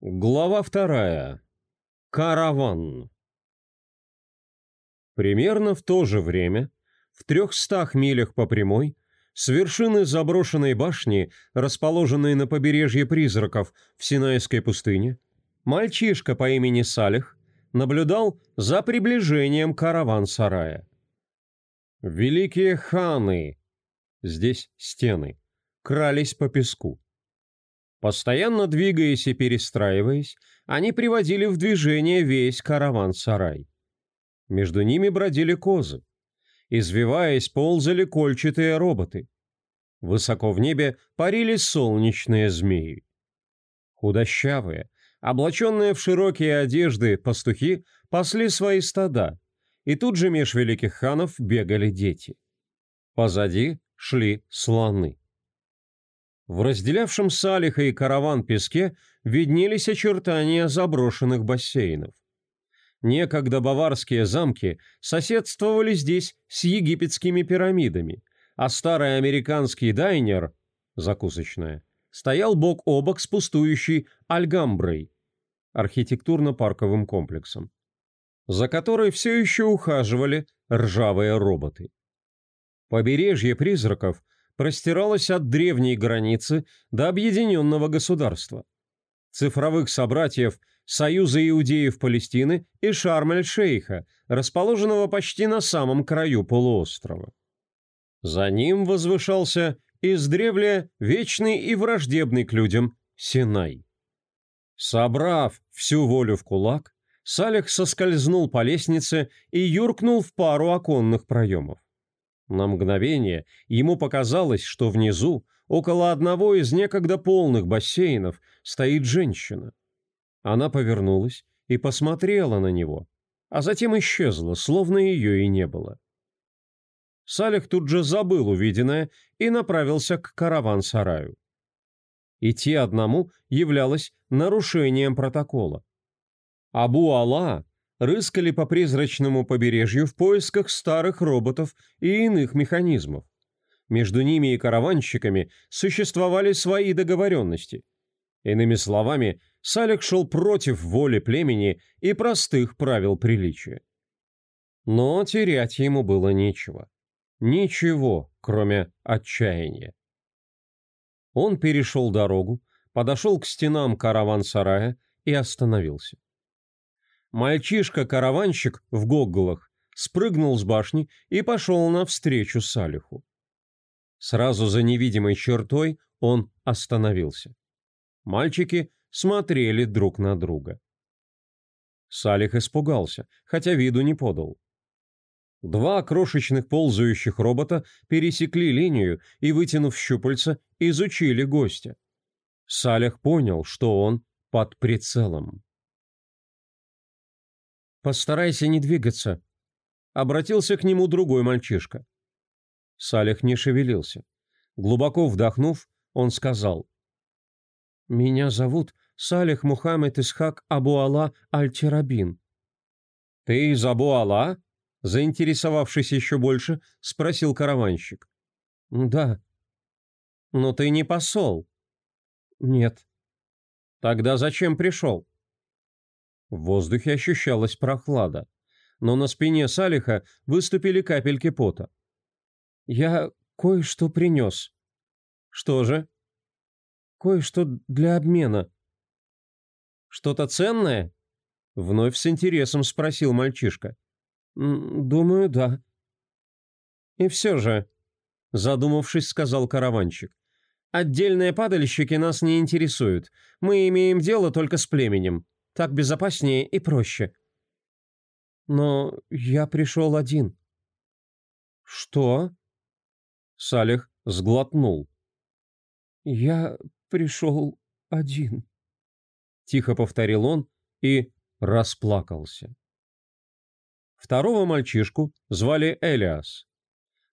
Глава вторая. Караван. Примерно в то же время, в трехстах милях по прямой, с вершины заброшенной башни, расположенной на побережье призраков в Синайской пустыне, мальчишка по имени Салих наблюдал за приближением караван-сарая. Великие ханы, здесь стены, крались по песку. Постоянно двигаясь и перестраиваясь, они приводили в движение весь караван-сарай. Между ними бродили козы. Извиваясь, ползали кольчатые роботы. Высоко в небе парили солнечные змеи. Худощавые, облаченные в широкие одежды пастухи пасли свои стада, и тут же меж великих ханов бегали дети. Позади шли слоны. В разделявшем Салиха и караван песке виднелись очертания заброшенных бассейнов. Некогда баварские замки соседствовали здесь с египетскими пирамидами, а старый американский дайнер, закусочная, стоял бок о бок с пустующей Альгамброй, архитектурно-парковым комплексом, за которой все еще ухаживали ржавые роботы. Побережье призраков – простиралась от древней границы до объединенного государства. Цифровых собратьев Союза иудеев Палестины и Шарм-эль-Шейха, расположенного почти на самом краю полуострова. За ним возвышался издревле вечный и враждебный к людям Синай. Собрав всю волю в кулак, Салих соскользнул по лестнице и юркнул в пару оконных проемов. На мгновение ему показалось, что внизу, около одного из некогда полных бассейнов, стоит женщина. Она повернулась и посмотрела на него, а затем исчезла, словно ее и не было. Салих тут же забыл увиденное и направился к караван-сараю. Идти одному являлось нарушением протокола. Абу Алла рыскали по призрачному побережью в поисках старых роботов и иных механизмов. Между ними и караванщиками существовали свои договоренности. Иными словами, Салик шел против воли племени и простых правил приличия. Но терять ему было нечего. Ничего, кроме отчаяния. Он перешел дорогу, подошел к стенам караван-сарая и остановился. Мальчишка-караванщик в гогголах спрыгнул с башни и пошел навстречу Салиху. Сразу за невидимой чертой он остановился. Мальчики смотрели друг на друга. Салих испугался, хотя виду не подал. Два крошечных ползающих робота пересекли линию и, вытянув щупальца, изучили гостя. Салих понял, что он под прицелом. «Постарайся не двигаться», — обратился к нему другой мальчишка. Салих не шевелился. Глубоко вдохнув, он сказал. «Меня зовут Салих Мухаммед Исхак Абу-Ала Аль-Тирабин». «Ты из Абу-Ала?» — заинтересовавшись еще больше, спросил караванщик. «Да». «Но ты не посол». «Нет». «Тогда зачем пришел?» В воздухе ощущалась прохлада, но на спине Салиха выступили капельки пота. «Я кое-что принес». «Что же?» «Кое-что для обмена». «Что-то ценное?» Вновь с интересом спросил мальчишка. «Думаю, да». «И все же», задумавшись, сказал караванщик, «отдельные падальщики нас не интересуют. Мы имеем дело только с племенем. Так безопаснее и проще. Но я пришел один. Что? Салих сглотнул. Я пришел один. Тихо повторил он и расплакался. Второго мальчишку звали Элиас.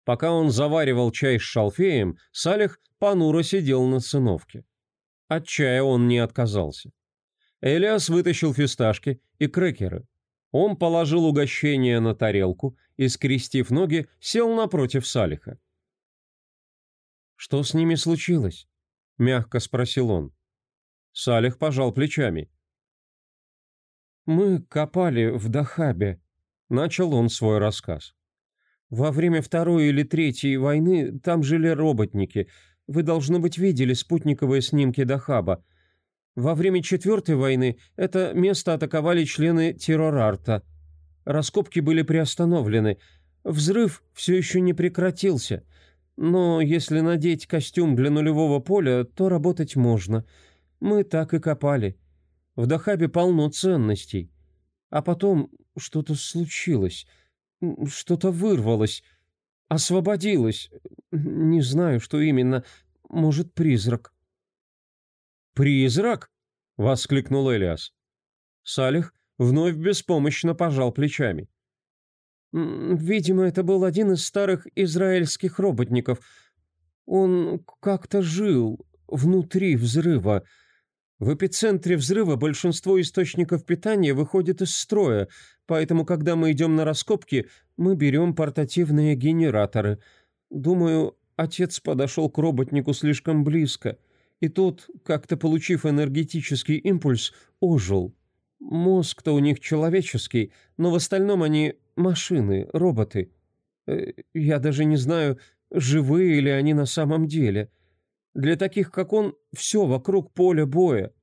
Пока он заваривал чай с шалфеем, Салих понуро сидел на циновке. От чая он не отказался. Элиас вытащил фисташки и крекеры. Он положил угощение на тарелку и, скрестив ноги, сел напротив Салиха. «Что с ними случилось?» — мягко спросил он. Салих пожал плечами. «Мы копали в Дахабе», — начал он свой рассказ. «Во время Второй или Третьей войны там жили роботники. Вы, должно быть, видели спутниковые снимки Дахаба. Во время Четвертой войны это место атаковали члены террорарта. Раскопки были приостановлены. Взрыв все еще не прекратился. Но если надеть костюм для нулевого поля, то работать можно. Мы так и копали. В Дахабе полно ценностей. А потом что-то случилось. Что-то вырвалось. Освободилось. Не знаю, что именно. Может, призрак. «Призрак?» — воскликнул Элиас. Салих вновь беспомощно пожал плечами. «Видимо, это был один из старых израильских роботников. Он как-то жил внутри взрыва. В эпицентре взрыва большинство источников питания выходит из строя, поэтому, когда мы идем на раскопки, мы берем портативные генераторы. Думаю, отец подошел к роботнику слишком близко, и тот, как-то получив энергетический импульс, ожил. Мозг-то у них человеческий, но в остальном они машины, роботы. Э, я даже не знаю, живые ли они на самом деле. Для таких, как он, все вокруг поля боя.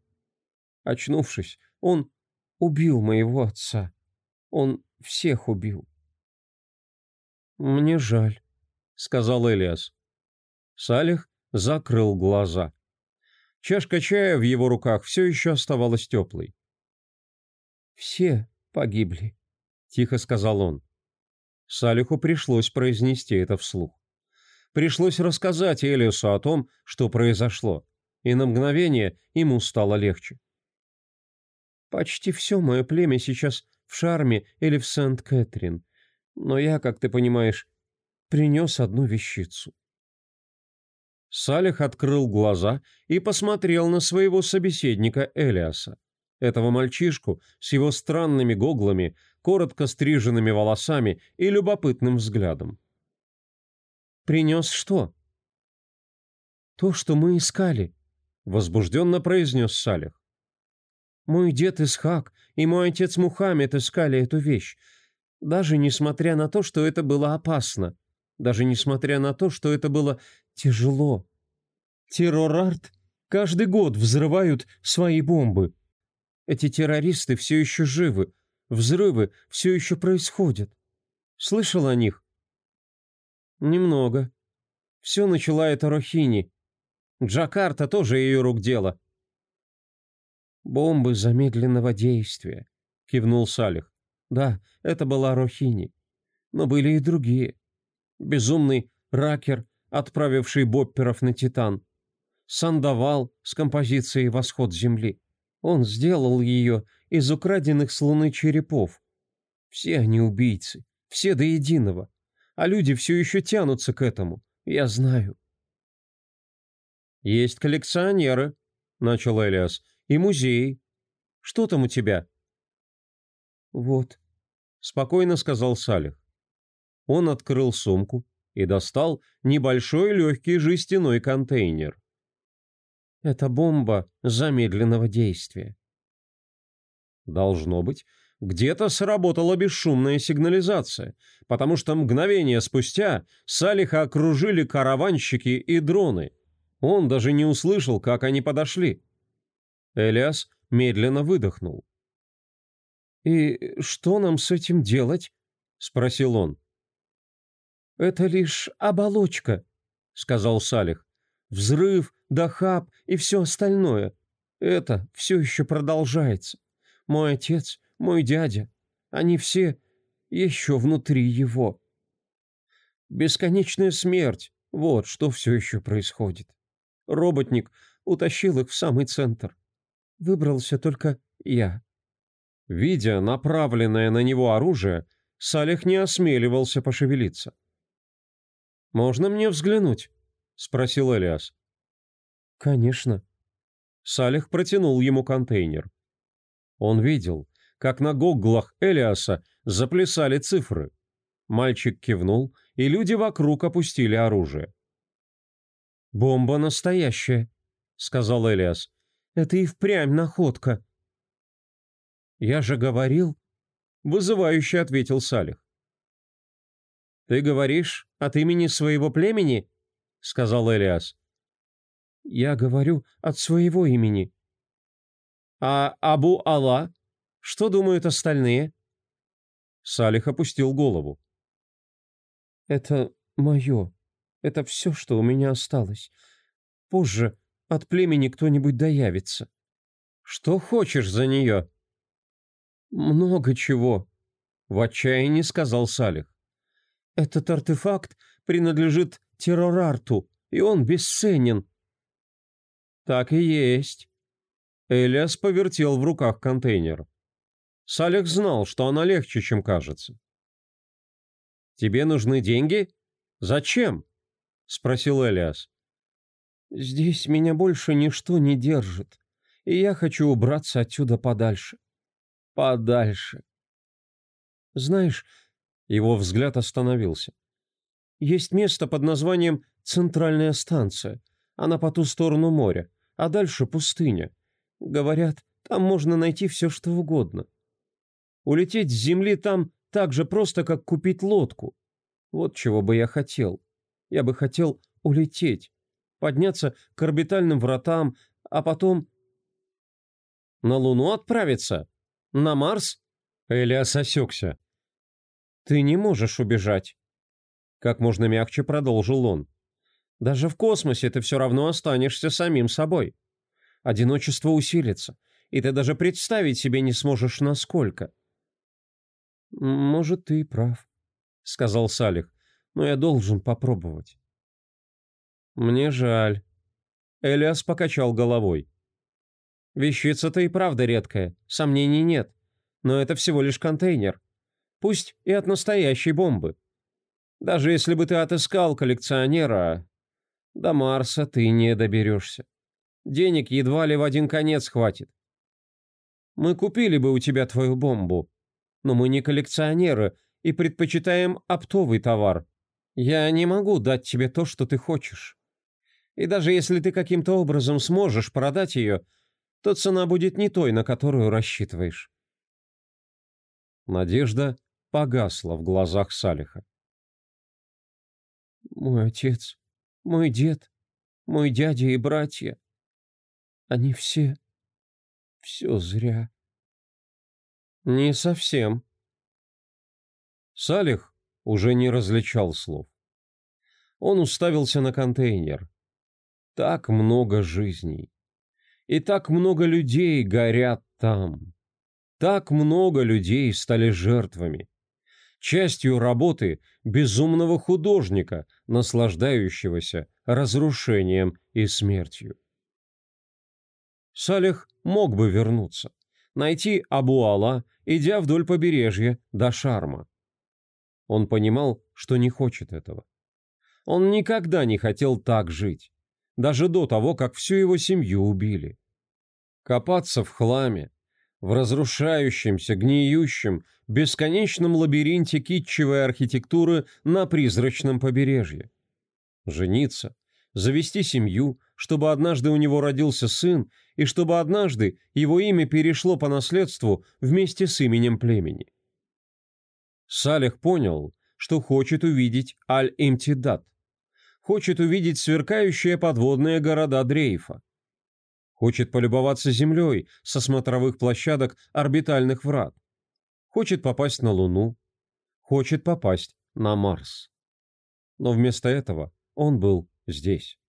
Очнувшись, он убил моего отца. Он всех убил. «Мне жаль», — сказал Элиас. Салих закрыл глаза. Чашка чая в его руках все еще оставалась теплой. «Все погибли», — тихо сказал он. Салиху пришлось произнести это вслух. Пришлось рассказать Элиусу о том, что произошло, и на мгновение ему стало легче. «Почти все мое племя сейчас в Шарме или в Сент-Кэтрин, но я, как ты понимаешь, принес одну вещицу». Салих открыл глаза и посмотрел на своего собеседника Элиаса, этого мальчишку с его странными гоглами, коротко стриженными волосами и любопытным взглядом. «Принес что?» «То, что мы искали», — возбужденно произнес Салих. «Мой дед Исхак и мой отец Мухаммед искали эту вещь, даже несмотря на то, что это было опасно, даже несмотря на то, что это было тяжело. Террорарт каждый год взрывают свои бомбы. Эти террористы все еще живы, взрывы все еще происходят. Слышал о них?» «Немного. Все начала эта Рохини. Джакарта тоже ее рук дело». «Бомбы замедленного действия», — кивнул Салих. «Да, это была Рохини. Но были и другие. Безумный ракер, отправивший бопперов на Титан. Сандавал с композицией «Восход Земли». Он сделал ее из украденных с Луны черепов. Все они убийцы, все до единого а люди все еще тянутся к этому. Я знаю. «Есть коллекционеры», — начал Элиас, — «и музеи. Что там у тебя?» «Вот», — спокойно сказал Салих. Он открыл сумку и достал небольшой легкий жестяной контейнер. «Это бомба замедленного действия». «Должно быть, где-то сработала бесшумная сигнализация, потому что мгновение спустя Салиха окружили караванщики и дроны. Он даже не услышал, как они подошли. Элиас медленно выдохнул. «И что нам с этим делать?» — спросил он. «Это лишь оболочка», — сказал Салих. «Взрыв, дахаб и все остальное. Это все еще продолжается. Мой отец мой дядя, они все еще внутри его. Бесконечная смерть — вот что все еще происходит. Роботник утащил их в самый центр. Выбрался только я. Видя направленное на него оружие, Салих не осмеливался пошевелиться. «Можно мне взглянуть?» — спросил Элиас. «Конечно». Салих протянул ему контейнер. Он видел, как на гоглах Элиаса заплясали цифры. Мальчик кивнул, и люди вокруг опустили оружие. «Бомба настоящая», — сказал Элиас. «Это и впрямь находка». «Я же говорил», — вызывающе ответил Салих. «Ты говоришь от имени своего племени?» — сказал Элиас. «Я говорю от своего имени». «А Абу Алла? Что думают остальные?» Салих опустил голову. «Это мое. Это все, что у меня осталось. Позже от племени кто-нибудь доявится». «Что хочешь за нее?» «Много чего», — в отчаянии сказал Салих. «Этот артефакт принадлежит террорарту, и он бесценен». «Так и есть». Элиас повертел в руках контейнер. Салих знал, что она легче, чем кажется. «Тебе нужны деньги? Зачем?» — спросил Элиас. «Здесь меня больше ничто не держит, и я хочу убраться отсюда подальше. Подальше». «Знаешь...» — его взгляд остановился. «Есть место под названием Центральная станция. Она по ту сторону моря, а дальше пустыня. Говорят, там можно найти все, что угодно. Улететь с земли там так же просто, как купить лодку. Вот чего бы я хотел. Я бы хотел улететь, подняться к орбитальным вратам, а потом... На Луну отправиться? На Марс? Элиас осекся. Ты не можешь убежать. Как можно мягче продолжил он. Даже в космосе ты все равно останешься самим собой. Одиночество усилится, и ты даже представить себе не сможешь, насколько. «Может, ты и прав», — сказал Салих, — «но я должен попробовать». «Мне жаль». Элиас покачал головой. «Вещица-то и правда редкая, сомнений нет. Но это всего лишь контейнер. Пусть и от настоящей бомбы. Даже если бы ты отыскал коллекционера, до Марса ты не доберешься. Денег едва ли в один конец хватит. Мы купили бы у тебя твою бомбу, но мы не коллекционеры и предпочитаем оптовый товар. Я не могу дать тебе то, что ты хочешь. И даже если ты каким-то образом сможешь продать ее, то цена будет не той, на которую рассчитываешь. Надежда погасла в глазах Салиха. «Мой отец, мой дед, мой дядя и братья, они все... все зря». «Не совсем». Салих уже не различал слов. Он уставился на контейнер. Так много жизней. И так много людей горят там. Так много людей стали жертвами. Частью работы безумного художника, наслаждающегося разрушением и смертью. Салих мог бы вернуться найти Абуала, идя вдоль побережья до Шарма. Он понимал, что не хочет этого. Он никогда не хотел так жить, даже до того, как всю его семью убили. Копаться в хламе, в разрушающемся, гниющем, бесконечном лабиринте китчевой архитектуры на призрачном побережье. Жениться, завести семью, чтобы однажды у него родился сын, и чтобы однажды его имя перешло по наследству вместе с именем племени. Салих понял, что хочет увидеть Аль-Имтидат, хочет увидеть сверкающие подводные города Дрейфа, хочет полюбоваться землей со смотровых площадок орбитальных врат, хочет попасть на Луну, хочет попасть на Марс. Но вместо этого он был здесь.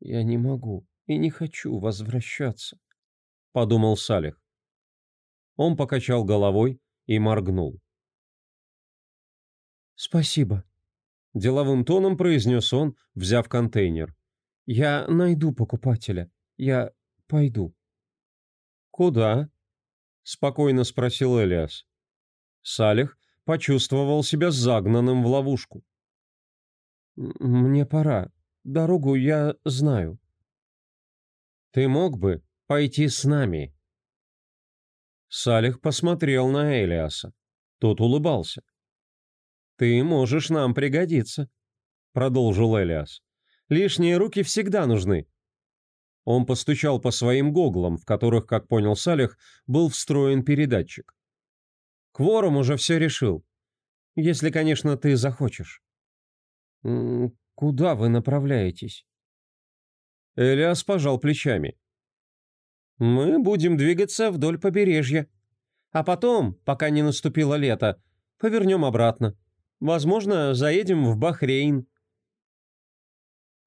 «Я не могу и не хочу возвращаться», — подумал Салих. Он покачал головой и моргнул. «Спасибо», — деловым тоном произнес он, взяв контейнер. «Я найду покупателя. Я пойду». «Куда?» — спокойно спросил Элиас. Салих почувствовал себя загнанным в ловушку. «Мне пора. Дорогу я знаю». «Ты мог бы пойти с нами?» Салих посмотрел на Элиаса. Тот улыбался. «Ты можешь нам пригодиться», — продолжил Элиас. «Лишние руки всегда нужны». Он постучал по своим гоглам, в которых, как понял Салих, был встроен передатчик. «Кворум уже все решил. Если, конечно, ты захочешь». «Куда вы направляетесь?» Элиас пожал плечами. «Мы будем двигаться вдоль побережья. А потом, пока не наступило лето, повернем обратно. Возможно, заедем в Бахрейн».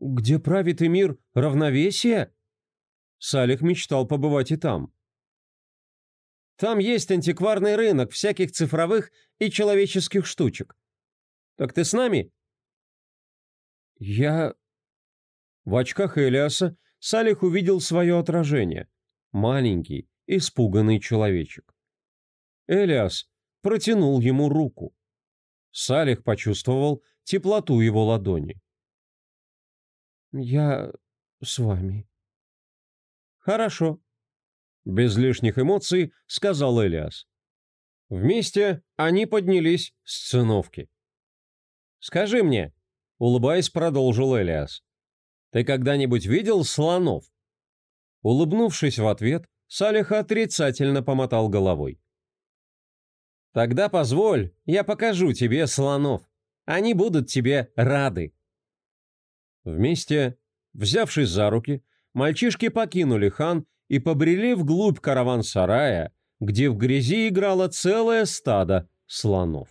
«Где правит эмир равновесия?» Салих мечтал побывать и там. «Там есть антикварный рынок всяких цифровых и человеческих штучек. Так ты с нами?» «Я...» В очках Элиаса Салих увидел свое отражение. Маленький, испуганный человечек. Элиас протянул ему руку. Салих почувствовал теплоту его ладони. «Я с вами». «Хорошо», — без лишних эмоций сказал Элиас. Вместе они поднялись с циновки. «Скажи мне», — улыбаясь, продолжил Элиас, «ты когда-нибудь видел слонов?» Улыбнувшись в ответ, Салих отрицательно помотал головой. «Тогда позволь, я покажу тебе слонов. Они будут тебе рады». Вместе, взявшись за руки, мальчишки покинули хан и побрели вглубь караван-сарая, где в грязи играло целое стадо слонов.